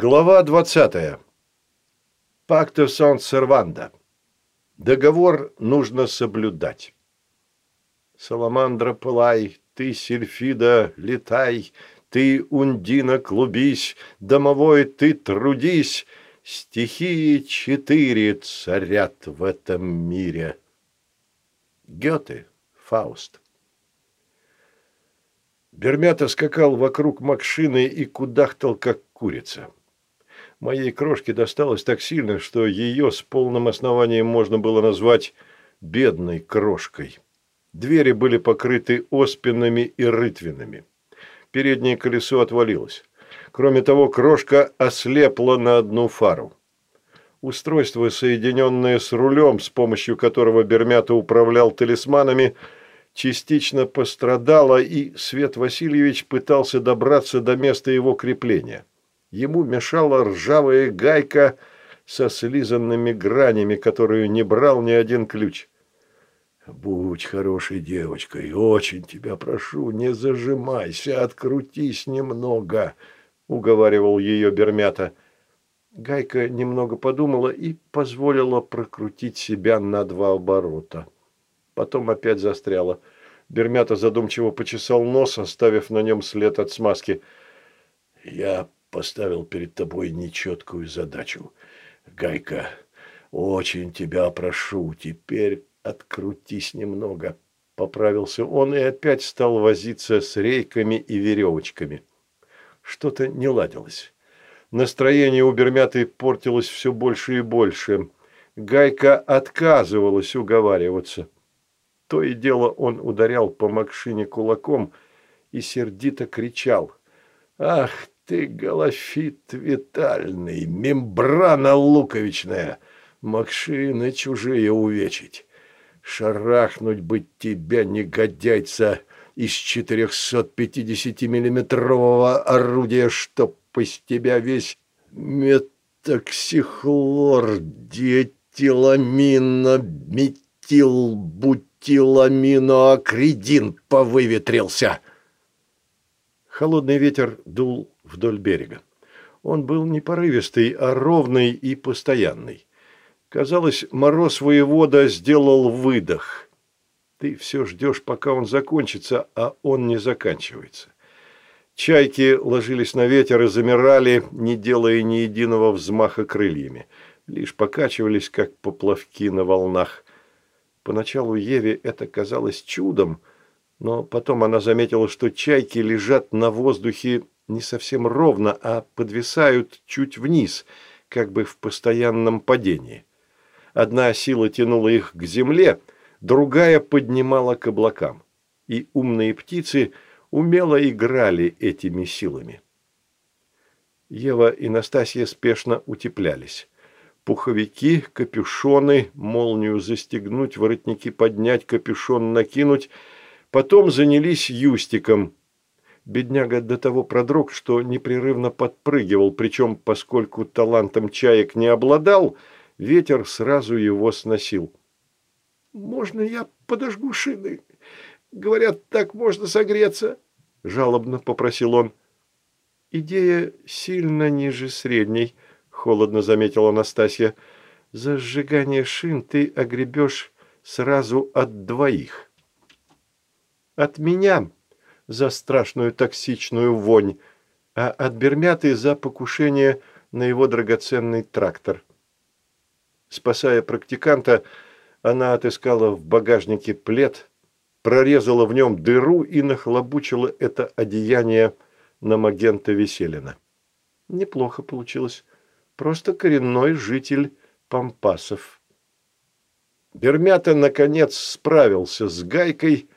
Глава 20. Пакто сон серванда. Договор нужно соблюдать. Саламандра, пылай, ты, Сильфида, летай, ты, Ундина, клубись, домовой, ты трудись, стихии четыре царят в этом мире. Гёте, Фауст. Бермята скакал вокруг Макшины и кудахтал, как курица. Моей крошке досталось так сильно, что ее с полным основанием можно было назвать «бедной крошкой». Двери были покрыты оспинами и рытвинами. Переднее колесо отвалилось. Кроме того, крошка ослепла на одну фару. Устройство, соединенное с рулем, с помощью которого Бермята управлял талисманами, частично пострадало, и Свет Васильевич пытался добраться до места его крепления. Ему мешала ржавая гайка со слизанными гранями, которую не брал ни один ключ. «Будь хорошей девочкой, очень тебя прошу, не зажимайся, открутись немного», — уговаривал ее Бермята. Гайка немного подумала и позволила прокрутить себя на два оборота. Потом опять застряла. Бермята задумчиво почесал нос, оставив на нем след от смазки. «Я поставил перед тобой нечеткую задачу. Гайка, очень тебя прошу, теперь открутись немного. Поправился он и опять стал возиться с рейками и веревочками. Что-то не ладилось. Настроение у Бермяты портилось все больше и больше. Гайка отказывалась уговариваться. То и дело он ударял по Макшине кулаком и сердито кричал. «Ах ты, голофит витальный, мембрана луковичная, Макшины чужие увечить! Шарахнуть бы тебя, негодяйца, из 450-миллиметрового орудия, чтоб из тебя весь метоксихлор, диэтиламино, метилбутиламиноакридин повыветрился. Холодный ветер дул вдоль берега. Он был не порывистый, а ровный и постоянный. Казалось, мороз воевода сделал выдох. Ты все ждешь, пока он закончится, а он не заканчивается. Чайки ложились на ветер и замирали, не делая ни единого взмаха крыльями. Лишь покачивались, как поплавки на волнах. Поначалу Еве это казалось чудом, но потом она заметила, что чайки лежат на воздухе не совсем ровно, а подвисают чуть вниз, как бы в постоянном падении. Одна сила тянула их к земле, другая поднимала к облакам. И умные птицы умело играли этими силами. Ева и Настасья спешно утеплялись. Пуховики, капюшоны, молнию застегнуть, воротники поднять, капюшон накинуть. Потом занялись юстиком. Бедняга до того продрог, что непрерывно подпрыгивал, причем, поскольку талантом чаек не обладал – Ветер сразу его сносил. «Можно я подожгу шины? Говорят, так можно согреться», – жалобно попросил он. «Идея сильно ниже средней», – холодно заметила Настасья. «За сжигание шин ты огребешь сразу от двоих. От меня за страшную токсичную вонь, а от Бермяты за покушение на его драгоценный трактор». Спасая практиканта, она отыскала в багажнике плед, прорезала в нем дыру и нахлобучила это одеяние на Магента Веселина. Неплохо получилось. Просто коренной житель Пампасов. Бермята, наконец, справился с гайкой,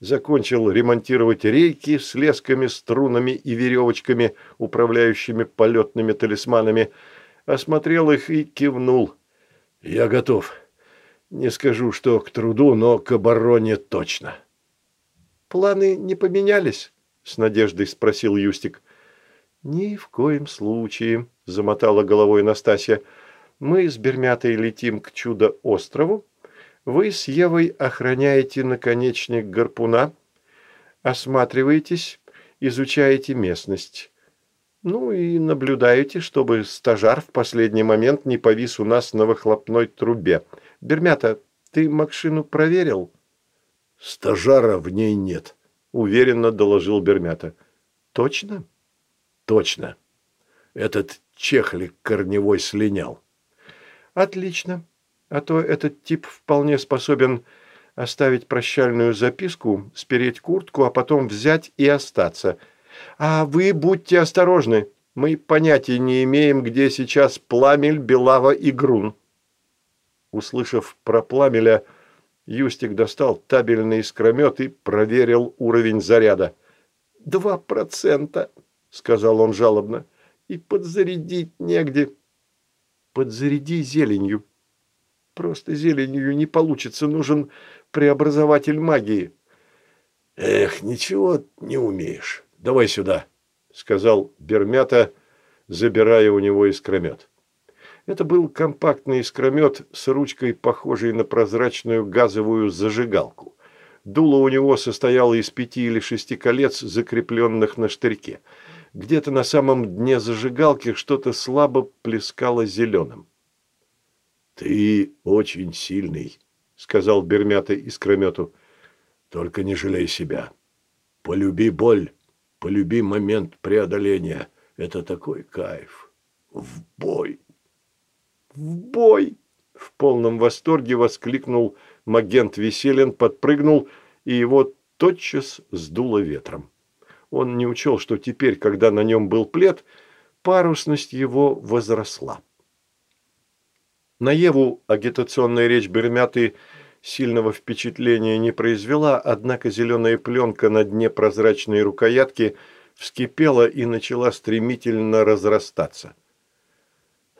закончил ремонтировать рейки с лесками, струнами и веревочками, управляющими полетными талисманами, осмотрел их и кивнул. «Я готов. Не скажу, что к труду, но к обороне точно». «Планы не поменялись?» – с надеждой спросил Юстик. «Ни в коем случае», – замотала головой Настасья. «Мы с Бермятой летим к чудо-острову. Вы с Евой охраняете наконечник гарпуна, осматриваетесь, изучаете местность. Ну и наблюдаете, чтобы стажар в последний момент не повис у нас на выхлопной трубе. Бермята, ты машину проверил? Стажара в ней нет, уверенно доложил Бермята. Точно? Точно. Этот чехлик корневой слинял. Отлично. А то этот тип вполне способен оставить прощальную записку, спереть куртку, а потом взять и остаться – а вы будьте осторожны. Мы понятия не имеем, где сейчас Пламель, Белава и Грун. Услышав про Пламеля, Юстик достал табельный искромет и проверил уровень заряда. «Два процента», — сказал он жалобно, — «и подзарядить негде». «Подзаряди зеленью». «Просто зеленью не получится, нужен преобразователь магии». «Эх, ничего не умеешь». Давай сюда», – сказал Бермята, забирая у него искромет. Это был компактный искромет с ручкой, похожей на прозрачную газовую зажигалку. Дуло у него состояло из пяти или шести колец, закрепленных на штырьке. Где-то на самом дне зажигалки что-то слабо плескало зеленым. «Ты очень сильный», — сказал Бермята искромету. «Только не жалей себя. Полюби боль, Полюби момент преодоления. Это такой кайф. В бой! В бой! В полном восторге воскликнул Магент Веселин, подпрыгнул, и его тотчас сдуло ветром. Он не учел, что теперь, когда на нем был плед, парусность его возросла. На Еву агитационная речь Бермяты – сильного впечатления не произвела, однако зеленая пленка на дне прозрачной рукоятки вскипела и начала стремительно разрастаться.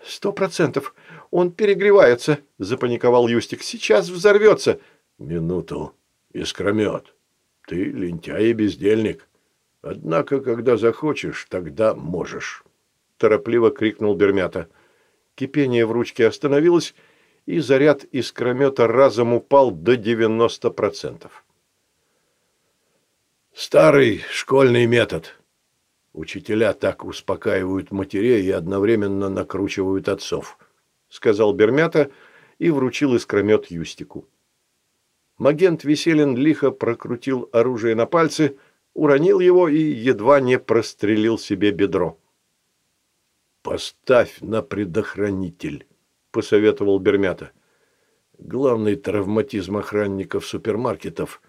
«Сто процентов! Он перегревается!» – запаниковал Юстик. «Сейчас взорвется!» «Минуту! Искромет! Ты лентяй и бездельник! Однако, когда захочешь, тогда можешь!» – торопливо крикнул Бермята. Кипение в ручке остановилось, и заряд искромета разом упал до 90%. Старый школьный метод. Учителя так успокаивают матерей и одновременно накручивают отцов, сказал Бермята и вручил искромет Юстику. Магент Веселин лихо прокрутил оружие на пальцы, уронил его и едва не прострелил себе бедро. «Поставь на предохранитель», – посоветовал Бермята. «Главный травматизм охранников супермаркетов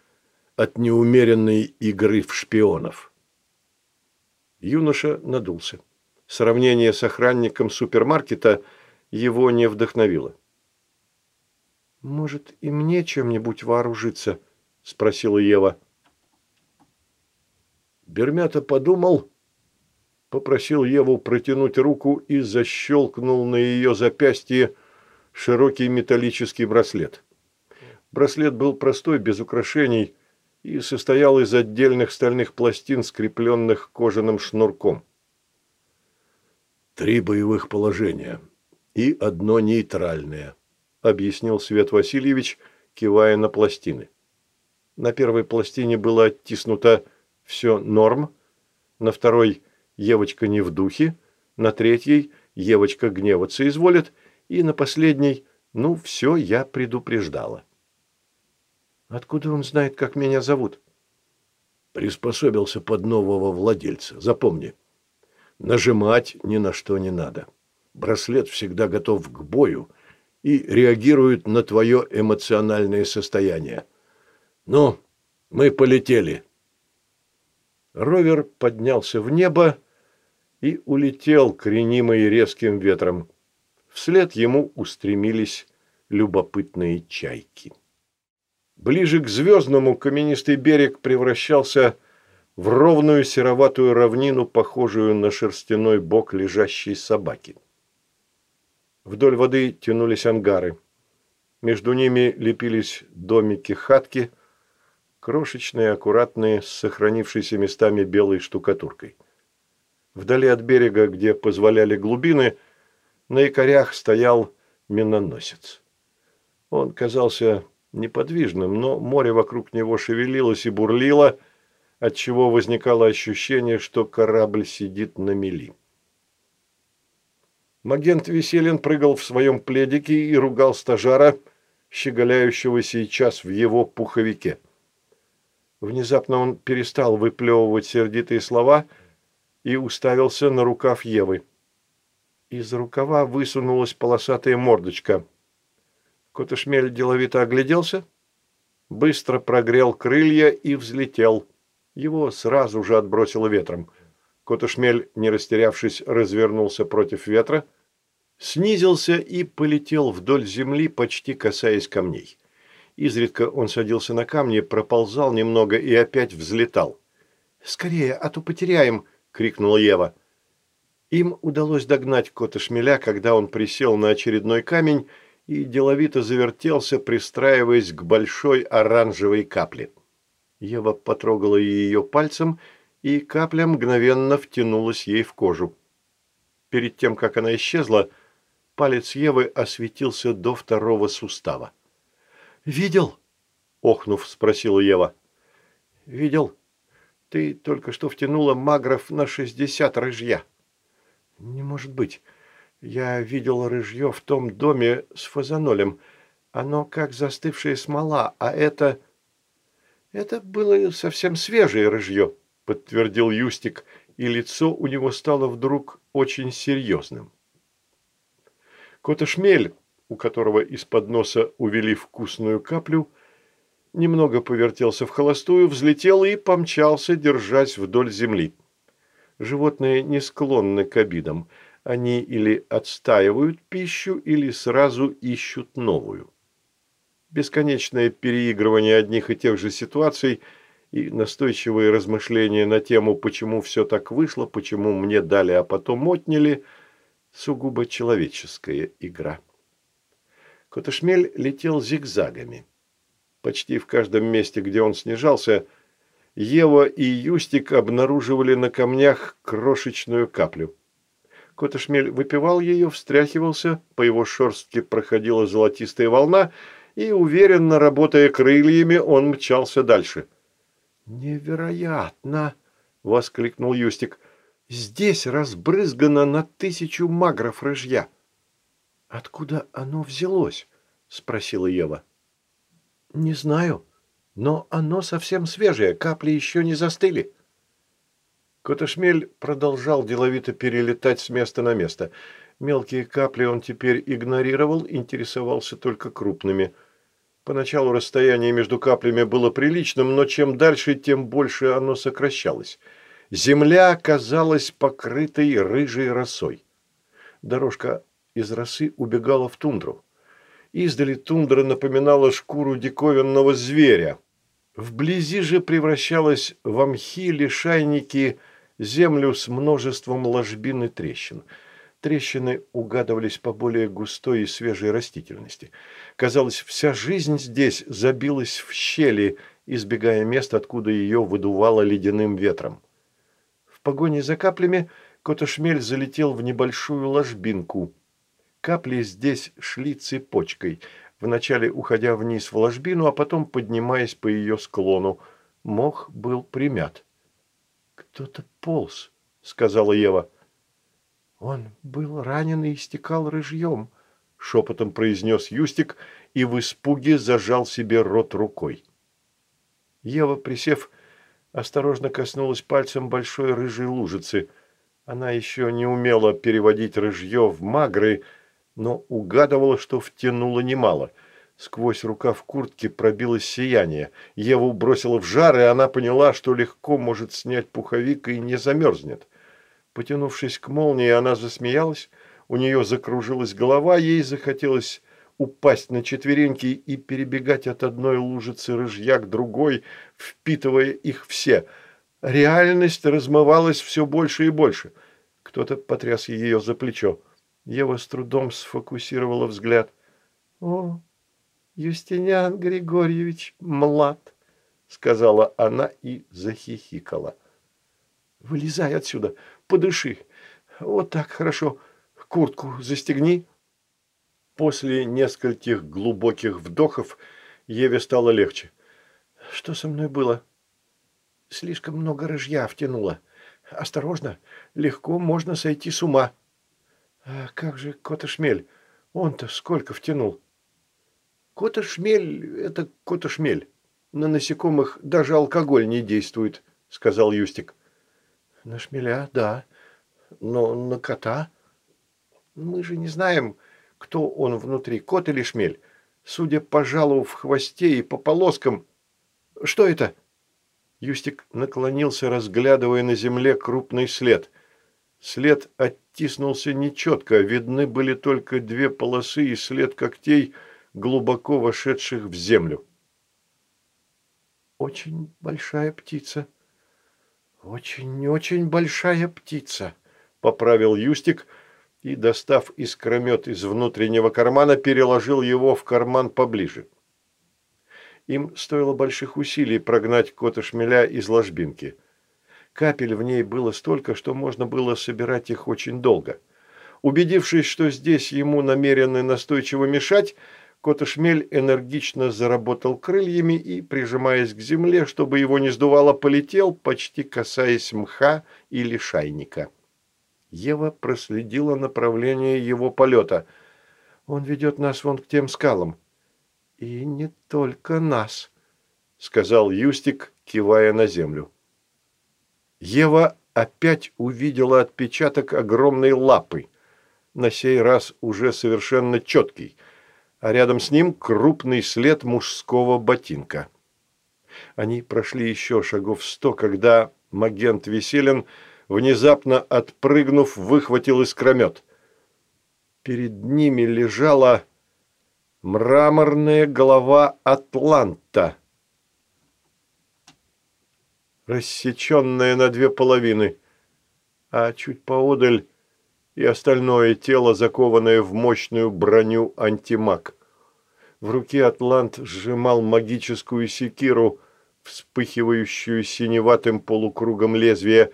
от неумеренной игры в шпионов». Юноша надулся. Сравнение с охранником супермаркета его не вдохновило. «Может, и мне чем-нибудь вооружиться?» – спросила Ева. Бермята подумал, попросил Еву протянуть руку и защелкнул на ее запястье широкий металлический браслет. Браслет был простой, без украшений, и состоял из отдельных стальных пластин, скрепленных кожаным шнурком. «Три боевых положения и одно нейтральное», – объяснил Свет Васильевич, кивая на пластины. На первой пластине было оттиснуто «все норм», на второй Евочка не в духе, на третьей Евочка гневаться изволит, и на последней «ну, все, я предупреждала». «Откуда он знает, как меня зовут?» Приспособился под нового владельца, запомни. Нажимать ни на что не надо. Браслет всегда готов к бою и реагирует на твое эмоциональное состояние. Ну, мы полетели. Ровер поднялся в небо, и улетел, кренимый резким ветром. Вслед ему устремились любопытные чайки. Ближе к звездному каменистый берег превращался в ровную сероватую равнину, похожую на шерстяной бок лежащей собаки. Вдоль воды тянулись ангары. Между ними лепились домики-хатки, крошечные, аккуратные, с сохранившейся местами белой штукатуркой. Вдали от берега, где позволяли глубины, на якорях стоял миноносец. Он казался неподвижным, но море вокруг него шевелилось и бурлило, отчего возникало ощущение, что корабль сидит на мели. Магент Веселин прыгал в своем пледике и ругал стажара, щеголяющего сейчас в его пуховике. Внезапно он перестал выплевывать сердитые слова и уставился на рукав Евы. Из рукава высунулась полосатая мордочка. Котошмель деловито огляделся, быстро прогрел крылья и взлетел. Его сразу же отбросило ветром. Котошмель, не растерявшись, развернулся против ветра, снизился и полетел вдоль земли, почти касаясь камней. Изредка он садился на камни, проползал немного и опять взлетал. «Скорее, а то потеряем!» – крикнула Ева. Им удалось догнать кота шмеля, когда он присел на очередной камень и деловито завертелся, пристраиваясь к большой оранжевой капле. Ева потрогала ее пальцем, и капля мгновенно втянулась ей в кожу. Перед тем, как она исчезла, палец Евы осветился до второго сустава. «Видел?» – охнув, спросила Ева. «Видел. Ты только что втянула магров на шестьдесят рыжья». «Не может быть. Я видел рыжье в том доме с фазанолем. Оно как застывшая смола, а это...» «Это было совсем свежее рыжье», – подтвердил Юстик, и лицо у него стало вдруг очень серьезным. Котошмель, у которого из-под носа увели вкусную каплю, немного повертелся в холостую, взлетел и помчался, держась вдоль земли. Животные не склонны к обидам. Они или отстаивают пищу, или сразу ищут новую. Бесконечное переигрывание одних и тех же ситуаций и настойчивые размышления на тему «почему все так вышло», «почему мне дали, а потом отняли» – сугубо человеческая игра. Котошмель летел зигзагами. Почти в каждом месте, где он снижался – Ева и Юстик обнаруживали на камнях крошечную каплю. Котошмель выпивал ее, встряхивался, по его шерстке проходила золотистая волна, и, уверенно работая крыльями, он мчался дальше. «Невероятно!» — воскликнул Юстик. «Здесь разбрызгано на тысячу магров рыжья». «Откуда оно взялось?» — спросила Ева. «Не знаю», но оно совсем свежее, капли еще не застыли. Котошмель продолжал деловито перелетать с места на место. Мелкие капли он теперь игнорировал, интересовался только крупными. Поначалу расстояние между каплями было приличным, но чем дальше, тем больше оно сокращалось. Земля казалась покрытой рыжей росой. Дорожка из росы убегала в тундру. Издали тундра напоминала шкуру диковинного зверя. Вблизи же превращалась в мхи, лишайники, землю с множеством ложбин и трещин. Трещины угадывались по более густой и свежей растительности. Казалось, вся жизнь здесь забилась в щели, избегая мест, откуда ее выдувало ледяным ветром. В погоне за каплями Котошмель залетел в небольшую ложбинку. Капли здесь шли цепочкой – вначале уходя вниз в ложбину, а потом поднимаясь по ее склону. Мох был примят. «Кто-то полз», — сказала Ева. «Он был ранен и истекал рыжьем», — шепотом произнес Юстик и в испуге зажал себе рот рукой. Ева, присев, осторожно коснулась пальцем большой рыжей лужицы. Она еще не умела переводить рыжье в магры, — но угадывала, что втянула немало. Сквозь рукав куртки пробилось сияние. Еву бросила в жар, и она поняла, что легко может снять пуховик и не замерзнет. Потянувшись к молнии, она засмеялась, у нее закружилась голова, ей захотелось упасть на четвереньки и перебегать от одной лужицы рыжья к другой, впитывая их все. Реальность размывалась все больше и больше. Кто-то потряс ее за плечо. Ева с трудом сфокусировала взгляд. «О, Юстиниан Григорьевич млад», — сказала она и захихикала. «Вылезай отсюда, подыши. Вот так хорошо. Куртку застегни». После нескольких глубоких вдохов Еве стало легче. «Что со мной было?» «Слишком много рыжья втянула. Осторожно, легко можно сойти с ума». «А как же Котошмель? Он-то сколько втянул?» «Котошмель – это котошмель. На насекомых даже алкоголь не действует», – сказал Юстик. «На шмеля, да. Но на кота? Мы же не знаем, кто он внутри, кот или шмель. Судя по жалу в хвосте и по полоскам... Что это?» Юстик наклонился, разглядывая на земле крупный след. След оттиснулся нечетко, видны были только две полосы и след когтей, глубоко вошедших в землю. «Очень большая птица. Очень-очень большая птица», — поправил Юстик и, достав искромет из внутреннего кармана, переложил его в карман поближе. Им стоило больших усилий прогнать кота шмеля из ложбинки. Капель в ней было столько, что можно было собирать их очень долго. Убедившись, что здесь ему намерены настойчиво мешать, Котошмель энергично заработал крыльями и, прижимаясь к земле, чтобы его не сдувало, полетел, почти касаясь мха или шайника. Ева проследила направление его полета. «Он ведет нас вон к тем скалам», «И не только нас», — сказал Юстик, кивая на землю. Ева опять увидела отпечаток огромной лапы, на сей раз уже совершенно четкий, а рядом с ним крупный след мужского ботинка. Они прошли еще шагов сто, когда магент Веселин, внезапно отпрыгнув, выхватил искромет. Перед ними лежала Мраморная голова Атланта. Рассеченная на две половины, а чуть поодаль и остальное тело, закованное в мощную броню антимаг. В руке Атлант сжимал магическую секиру, вспыхивающую синеватым полукругом лезвия.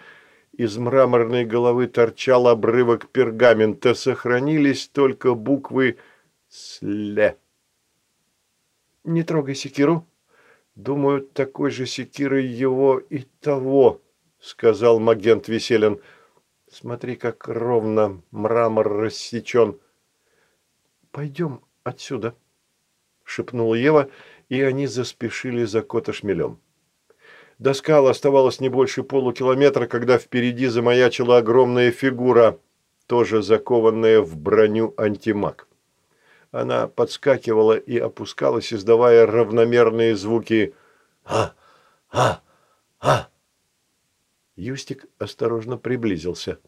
Из мраморной головы торчал обрывок пергамента, сохранились только буквы Сле. Не трогай секиру. Думаю, такой же секирой его и того, сказал магент Веселин. Смотри, как ровно мрамор рассечен. Пойдем отсюда, шепнула Ева, и они заспешили за Котошмелем. До скал оставалось не больше полукилометра, когда впереди замаячила огромная фигура, тоже закованная в броню антимаг. Она подскакивала и опускалась, издавая равномерные звуки «А! А! А!». Юстик осторожно приблизился.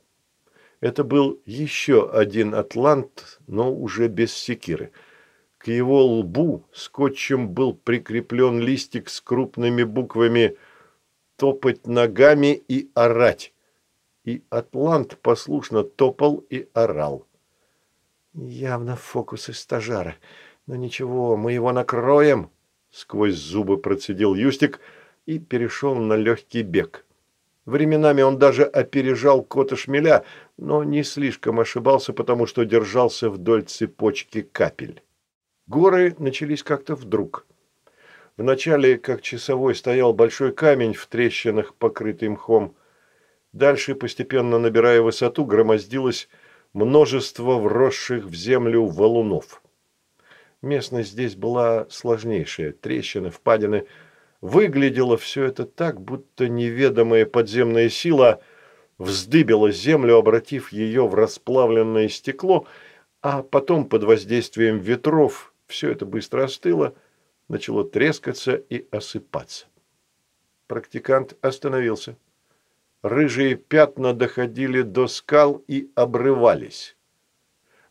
Это был еще один атлант, но уже без секиры. К его лбу скотчем был прикреплен листик с крупными буквами «Топать ногами и орать». И атлант послушно топал и орал. Явно фокусы стажара. Но ничего, мы его накроем. Сквозь зубы процедил Юстик и перешел на легкий бег. Временами он даже опережал кота шмеля, но не слишком ошибался, потому что держался вдоль цепочки капель. Горы начались как-то вдруг. Вначале, как часовой, стоял большой камень в трещинах, покрытый мхом. Дальше, постепенно набирая высоту, громоздилась множество вросших в землю валунов. Местность здесь была сложнейшая, трещины, впадины. Выглядело все это так, будто неведомая подземная сила вздыбила землю, обратив ее в расплавленное стекло, а потом под воздействием ветров все это быстро остыло, начало трескаться и осыпаться. Практикант остановился. Рыжие пятна доходили до скал и обрывались.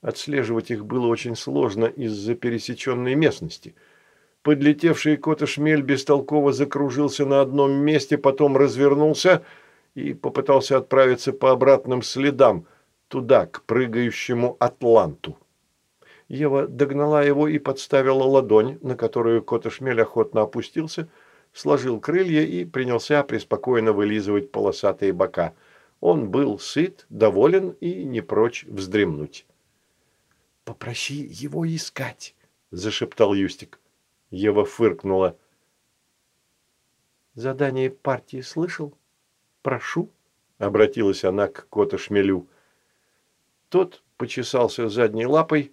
Отслеживать их было очень сложно из-за пересеченной местности. Подлетевший кот-шмель бестолково закружился на одном месте, потом развернулся и попытался отправиться по обратным следам, туда, к прыгающему атланту. Ева догнала его и подставила ладонь, на которую кот-шмель охотно опустился – сложил крылья и принялся преспокойно вылизывать полосатые бока. Он был сыт, доволен и не прочь вздремнуть. «Попроси его искать», – зашептал Юстик. Ева фыркнула. «Задание партии слышал? Прошу», – обратилась она к кота Шмелю. Тот почесался задней лапой.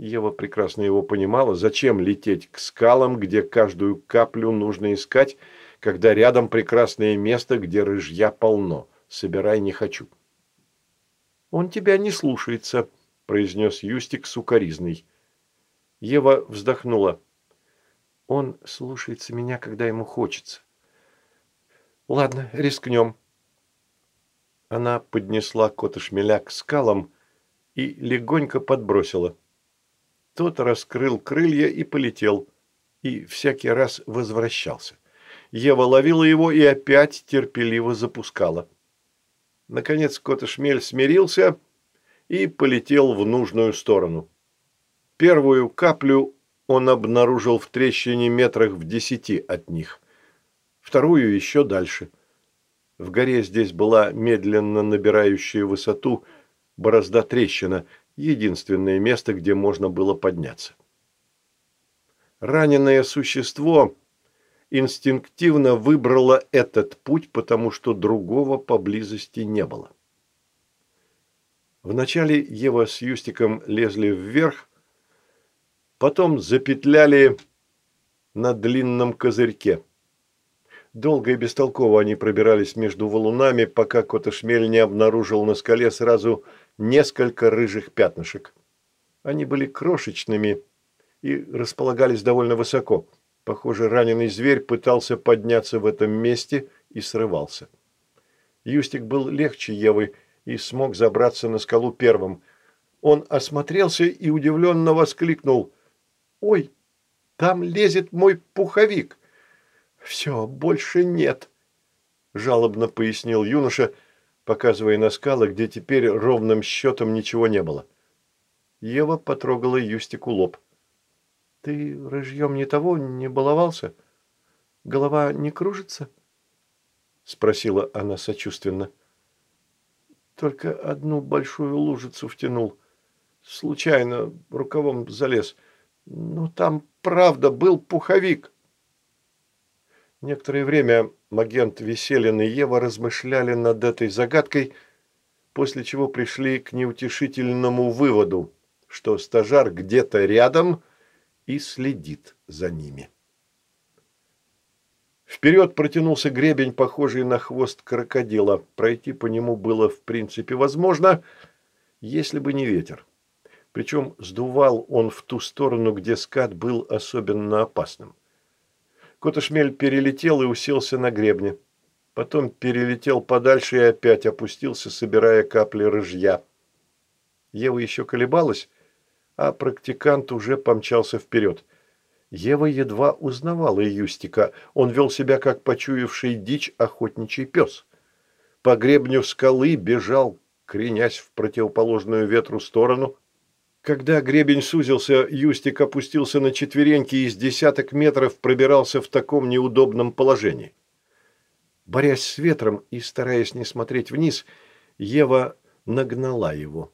Ева прекрасно его понимала, зачем лететь к скалам, где каждую каплю нужно искать, когда рядом прекрасное место, где рыжья полно. Собирай не хочу. «Он тебя не слушается», – произнес Юстик сукоризный. Ева вздохнула. «Он слушается меня, когда ему хочется». «Ладно, рискнем». Она поднесла кота шмеля к скалам и легонько подбросила. Тот раскрыл крылья и полетел, и всякий раз возвращался. Ева ловила его и опять терпеливо запускала. Наконец Котошмель смирился и полетел в нужную сторону. Первую каплю он обнаружил в трещине метрах в десяти от них, вторую еще дальше. В горе здесь была медленно набирающая высоту борозда трещина, единственное место, где можно было подняться. Раненое существо инстинктивно выбрала этот путь, потому что другого поблизости не было. Вначале Ева с Юстиком лезли вверх, потом запетляли на длинном козырьке. Долго и бестолково они пробирались между валунами, пока Котошмель не обнаружил на скале сразу несколько рыжих пятнышек. Они были крошечными и располагались довольно высоко – Похоже, раненый зверь пытался подняться в этом месте и срывался. Юстик был легче Евы и смог забраться на скалу первым. Он осмотрелся и удивленно воскликнул. «Ой, там лезет мой пуховик!» «Все, больше нет», – жалобно пояснил юноша, показывая на скалы, где теперь ровным счетом ничего не было. Ева потрогала Юстику лоб. Ты рыжьем не того не баловался? Голова не кружится? Спросила она сочувственно. Только одну большую лужицу втянул. Случайно рукавом залез. Но там, правда, был пуховик. Некоторое время Магент Веселин и Ева размышляли над этой загадкой, после чего пришли к неутешительному выводу, что стажар где-то рядом – и следит за ними. Вперед протянулся гребень, похожий на хвост крокодила. Пройти по нему было в принципе возможно, если бы не ветер. Причем сдувал он в ту сторону, где скат был особенно опасным. Котошмель перелетел и уселся на гребне. Потом перелетел подальше и опять опустился, собирая капли рыжья. Ева еще колебалась, а практикант уже помчался вперед. Ева едва узнавала Юстика. Он вел себя, как почуявший дичь охотничий пес. По гребню скалы бежал, кренясь в противоположную ветру сторону. Когда гребень сузился, Юстик опустился на четвереньки и с десяток метров пробирался в таком неудобном положении. Борясь с ветром и стараясь не смотреть вниз, Ева нагнала его.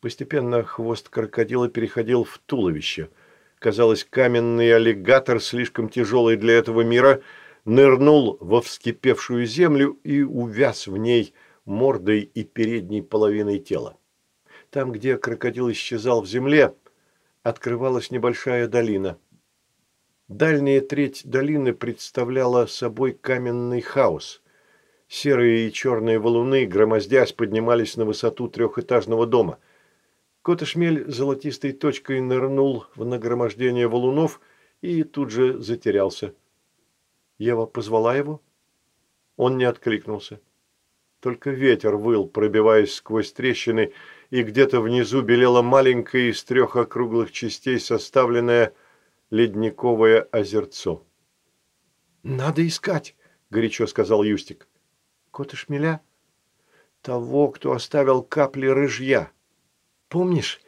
Постепенно хвост крокодила переходил в туловище. Казалось, каменный аллигатор, слишком тяжелый для этого мира, нырнул во вскипевшую землю и увяз в ней мордой и передней половиной тела. Там, где крокодил исчезал в земле, открывалась небольшая долина. Дальняя треть долины представляла собой каменный хаос. Серые и черные валуны, громоздясь, поднимались на высоту трехэтажного дома – Котошмель золотистой точкой нырнул в нагромождение валунов и тут же затерялся. Ева позвала его. Он не откликнулся. Только ветер выл, пробиваясь сквозь трещины, и где-то внизу белело маленькое из трех округлых частей составленное ледниковое озерцо. «Надо искать», — горячо сказал Юстик. «Кот и шмеля?» «Того, кто оставил капли рыжья». Помнишь,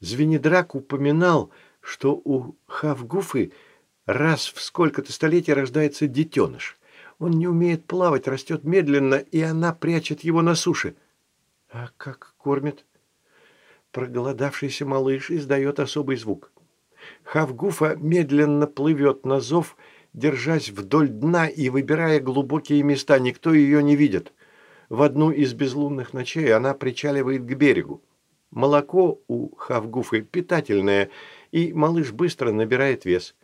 Звенидрак упоминал, что у Хавгуфы раз в сколько-то столетий рождается детеныш. Он не умеет плавать, растет медленно, и она прячет его на суше. А как кормит? Проголодавшийся малыш издает особый звук. Хавгуфа медленно плывет на зов, держась вдоль дна и выбирая глубокие места. Никто ее не видит. В одну из безлунных ночей она причаливает к берегу. Молоко у Хавгуфы питательное, и малыш быстро набирает вес.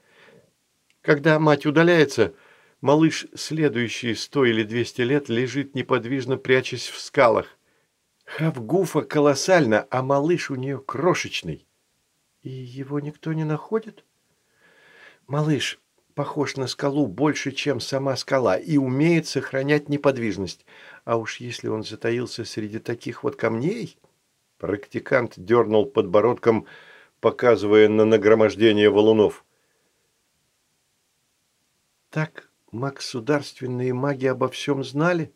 Когда мать удаляется, малыш следующие сто или двести лет лежит неподвижно, прячась в скалах. Хавгуфа колоссальна, а малыш у нее крошечный. И его никто не находит? Малыш похож на скалу больше, чем сама скала, и умеет сохранять неподвижность. А уж если он затаился среди таких вот камней... Практикант дернул подбородком, показывая на нагромождение валунов. Так государственные маги обо всем знали?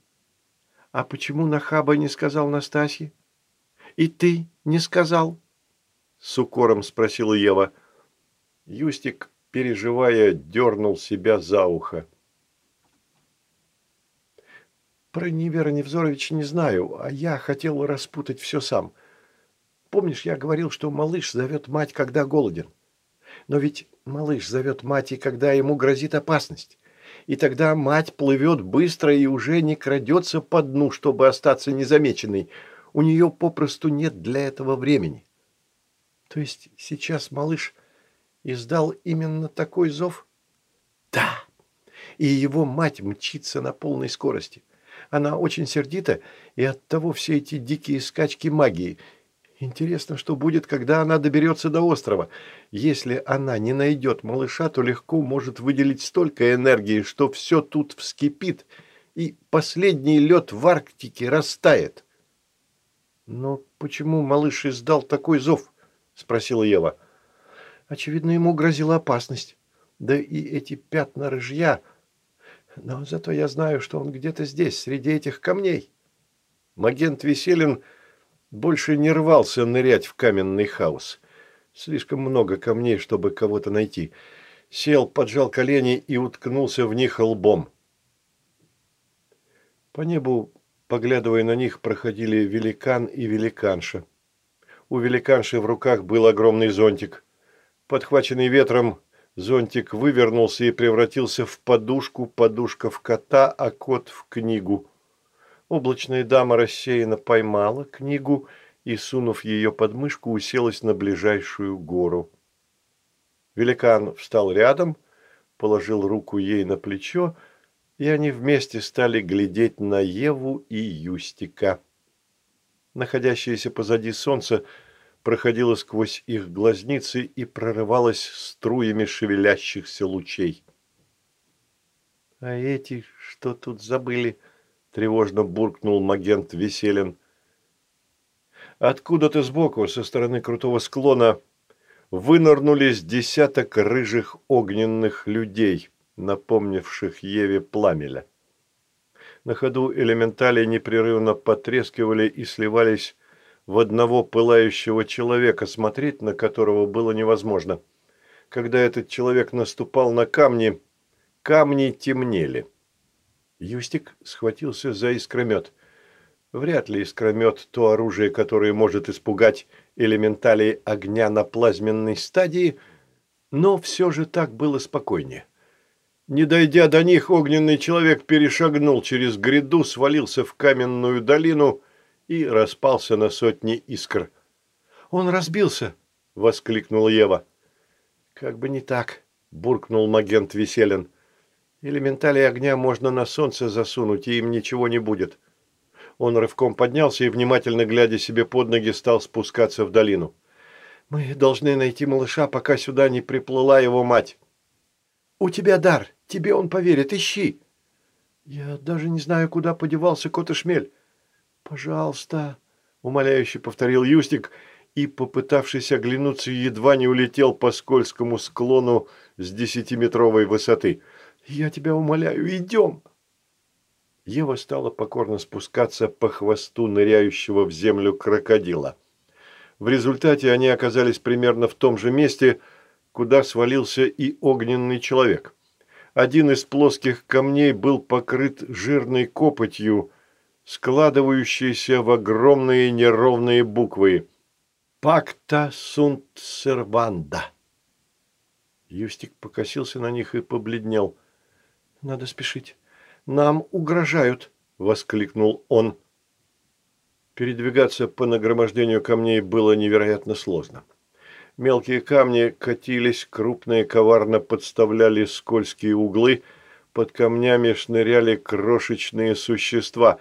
А почему Нахаба не сказал Настасье? И ты не сказал? С укором спросила Ева. Юстик, переживая, дернул себя за ухо. Про Невера Невзоровича не знаю, а я хотел распутать все сам. Помнишь, я говорил, что малыш зовет мать, когда голоден? Но ведь малыш зовет мать и когда ему грозит опасность. И тогда мать плывет быстро и уже не крадется по дну, чтобы остаться незамеченной. У нее попросту нет для этого времени. То есть сейчас малыш издал именно такой зов? Да. И его мать мчится на полной скорости. Она очень сердита, и оттого все эти дикие скачки магии – Интересно, что будет, когда она доберется до острова. Если она не найдет малыша, то легко может выделить столько энергии, что все тут вскипит, и последний лед в Арктике растает. «Но почему малыш издал такой зов?» – спросила Ева. «Очевидно, ему грозила опасность. Да и эти пятна рыжья. Но зато я знаю, что он где-то здесь, среди этих камней». Магент Веселин – больше не рвался нырять в каменный хаос. Слишком много камней, чтобы кого-то найти. Сел, поджал колени и уткнулся в них лбом. По небу, поглядывая на них, проходили великан и великанша. У великанши в руках был огромный зонтик. Подхваченный ветром, зонтик вывернулся и превратился в подушку, подушка в кота, а кот в книгу – Облачная дама рассеянно поймала книгу и, сунув ее под мышку, уселась на ближайшую гору. Великан встал рядом, положил руку ей на плечо, и они вместе стали глядеть на Еву и Юстика. Находящееся позади солнце проходило сквозь их глазницы и прорывалось струями шевелящихся лучей. «А эти что тут забыли?» Тревожно буркнул магент Веселин. Откуда-то сбоку, со стороны крутого склона, вынырнулись десяток рыжих огненных людей, напомнивших Еве пламеля. На ходу элементали непрерывно потрескивали и сливались в одного пылающего человека, смотреть на которого было невозможно. Когда этот человек наступал на камни, камни темнели. Юстик схватился за искромет. Вряд ли искромет то оружие, которое может испугать элементалей огня на плазменной стадии, но все же так было спокойнее. Не дойдя до них, огненный человек перешагнул через гряду, свалился в каменную долину и распался на сотни искр. «Он разбился!» — воскликнула Ева. «Как бы не так!» — буркнул магент Веселин. Элементали огня можно на солнце засунуть, и им ничего не будет. Он рывком поднялся и, внимательно глядя себе под ноги, стал спускаться в долину. «Мы должны найти малыша, пока сюда не приплыла его мать». «У тебя дар, тебе он поверит, ищи». «Я даже не знаю, куда подевался кот и шмель». «Пожалуйста», — умоляюще повторил Юстик, и, попытавшись оглянуться, едва не улетел по скользкому склону с десятиметровой высоты — «Я тебя умоляю, идем!» Ева стала покорно спускаться по хвосту ныряющего в землю крокодила. В результате они оказались примерно в том же месте, куда свалился и огненный человек. Один из плоских камней был покрыт жирной копотью, складывающейся в огромные неровные буквы «Пакта сунт серванда». Юстик покосился на них и побледнел. «Надо спешить. Нам угрожают!» – воскликнул он. Передвигаться по нагромождению камней было невероятно сложно. Мелкие камни катились, крупные коварно подставляли скользкие углы, под камнями шныряли крошечные существа.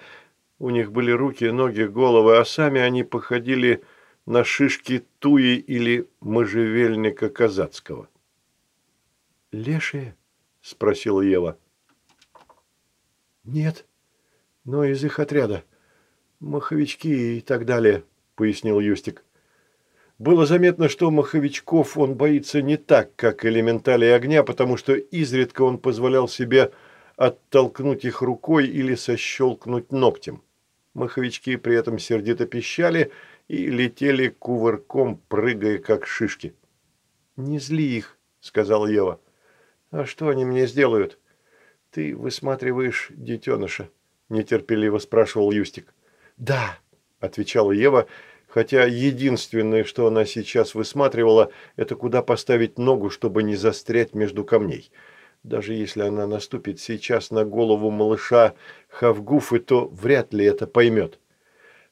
У них были руки, ноги, головы, а сами они походили на шишки туи или можжевельника казацкого. «Лешие?» – спросила Ева. «Нет, но из их отряда. Маховички и так далее», – пояснил Юстик. Было заметно, что маховичков он боится не так, как элементали огня, потому что изредка он позволял себе оттолкнуть их рукой или сощелкнуть ногтем. Маховички при этом сердито пищали и летели кувырком, прыгая как шишки. «Не зли их», — сказала Ева. «А что они мне сделают?» «Ты высматриваешь детеныша», — нетерпеливо спрашивал Юстик. «Да», — отвечала Ева, хотя единственное, что она сейчас высматривала, это куда поставить ногу, чтобы не застрять между камней. Даже если она наступит сейчас на голову малыша Хавгуфы, то вряд ли это поймет.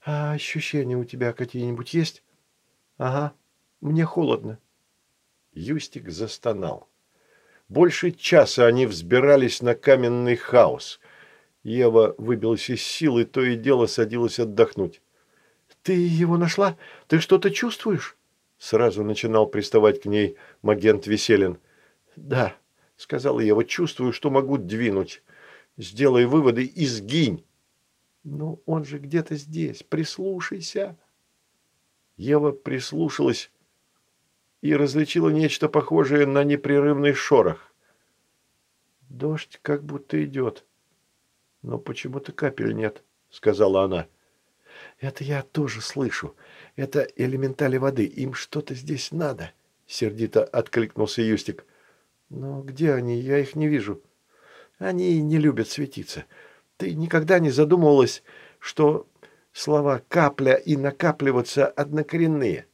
«А ощущения у тебя какие-нибудь есть?» «Ага, мне холодно». Юстик застонал. Больше часа они взбирались на каменный хаос. Ева выбилась из сил и то и дело садилась отдохнуть. «Ты его нашла? Ты что-то чувствуешь?» Сразу начинал приставать к ней Магент Веселин. «Да», — сказала Ева, — «чувствую, что могу двинуть. Сделай выводы и сгинь». «Ну, он же где-то здесь. Прислушайся». Ева прислушалась и различила нечто похожее на непрерывный шорох. «Дождь как будто идет, но почему-то капель нет», — сказала она. «Это я тоже слышу. Это элементали воды. Им что-то здесь надо», — сердито откликнулся Юстик. «Но где они? Я их не вижу. Они не любят светиться. Ты никогда не задумывалась, что слова «капля» и «накапливаться» однокоренные?»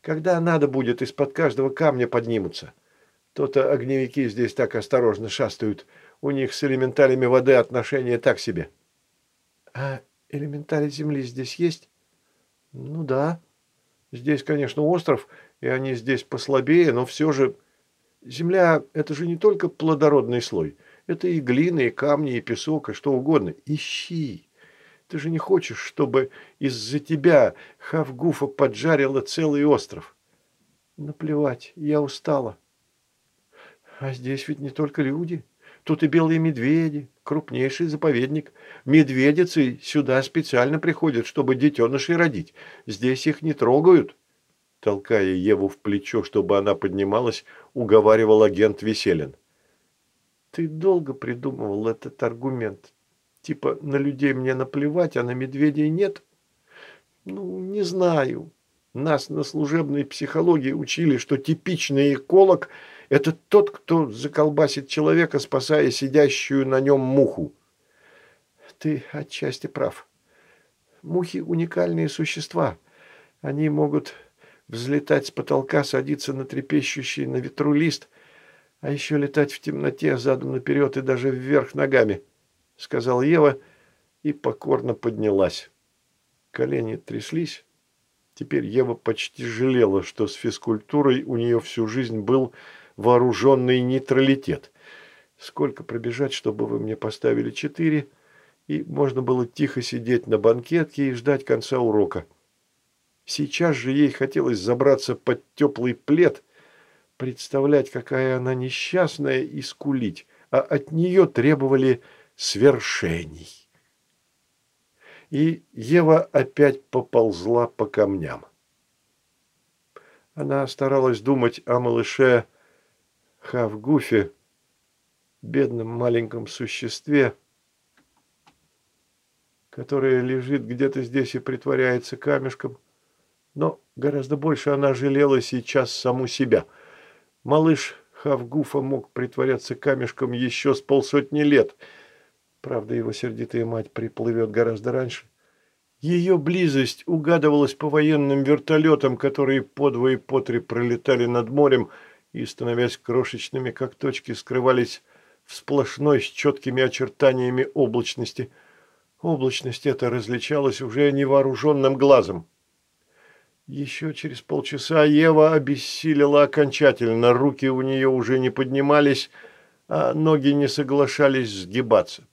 Когда надо будет, из-под каждого камня поднимутся. То-то огневики здесь так осторожно шастают. У них с элементалями воды отношения так себе. А элементали земли здесь есть? Ну да. Здесь, конечно, остров, и они здесь послабее, но все же... Земля – это же не только плодородный слой. Это и глина, и камни, и песок, и что угодно. Ищи. Ты же не хочешь, чтобы из-за тебя Хавгуфа поджарила целый остров? Наплевать, я устала. А здесь ведь не только люди. Тут и белые медведи, крупнейший заповедник. Медведицы сюда специально приходят, чтобы детенышей родить. Здесь их не трогают. Толкая Еву в плечо, чтобы она поднималась, уговаривал агент Веселин. Ты долго придумывал этот аргумент, Типа на людей мне наплевать, а на медведей нет? Ну, не знаю. Нас на служебной психологии учили, что типичный эколог – это тот, кто заколбасит человека, спасая сидящую на нем муху. Ты отчасти прав. Мухи – уникальные существа. Они могут взлетать с потолка, садиться на трепещущий на ветру лист, а еще летать в темноте задом наперед и даже вверх ногами – сказала Ева и покорно поднялась. Колени тряслись. Теперь Ева почти жалела, что с физкультурой у нее всю жизнь был вооруженный нейтралитет. Сколько пробежать, чтобы вы мне поставили четыре, и можно было тихо сидеть на банкетке и ждать конца урока. Сейчас же ей хотелось забраться под теплый плед, представлять, какая она несчастная, и скулить, а от нее требовали свершений. И Ева опять поползла по камням. Она старалась думать о малыше Хавгуфе, бедном маленьком существе, которое лежит где-то здесь и притворяется камешком, но гораздо больше она жалела сейчас саму себя. Малыш Хавгуфа мог притворяться камешком еще с полсотни лет – Правда, его сердитая мать приплывет гораздо раньше. Ее близость угадывалась по военным вертолетам, которые по два по три пролетали над морем и, становясь крошечными, как точки, скрывались в сплошной с четкими очертаниями облачности. Облачность эта различалась уже невооруженным глазом. Еще через полчаса Ева обессилила окончательно, руки у нее уже не поднимались, а ноги не соглашались сгибаться.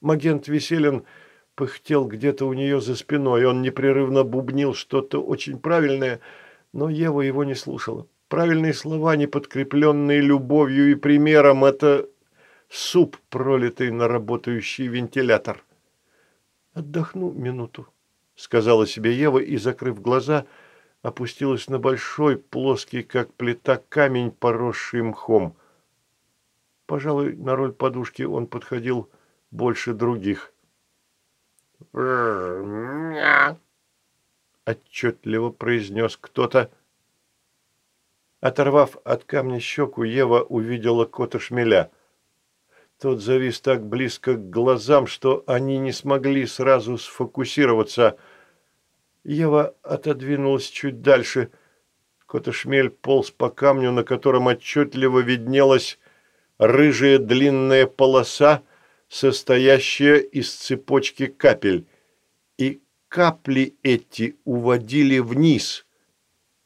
Магент Веселин пыхтел где-то у нее за спиной, он непрерывно бубнил что-то очень правильное, но Ева его не слушала. Правильные слова, не подкрепленные любовью и примером, это суп, пролитый на работающий вентилятор. «Отдохну минуту», — сказала себе Ева и, закрыв глаза, опустилась на большой, плоский, как плита, камень, поросший мхом. Пожалуй, на роль подушки он подходил больше других. Отчетливо произнес кто-то. Оторвав от камня щеку, Ева увидела кота шмеля. Тот завис так близко к глазам, что они не смогли сразу сфокусироваться. Ева отодвинулась чуть дальше. Котошмель полз по камню, на котором отчетливо виднелась рыжая длинная полоса, состоящая из цепочки капель. И капли эти уводили вниз,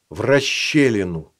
в расщелину.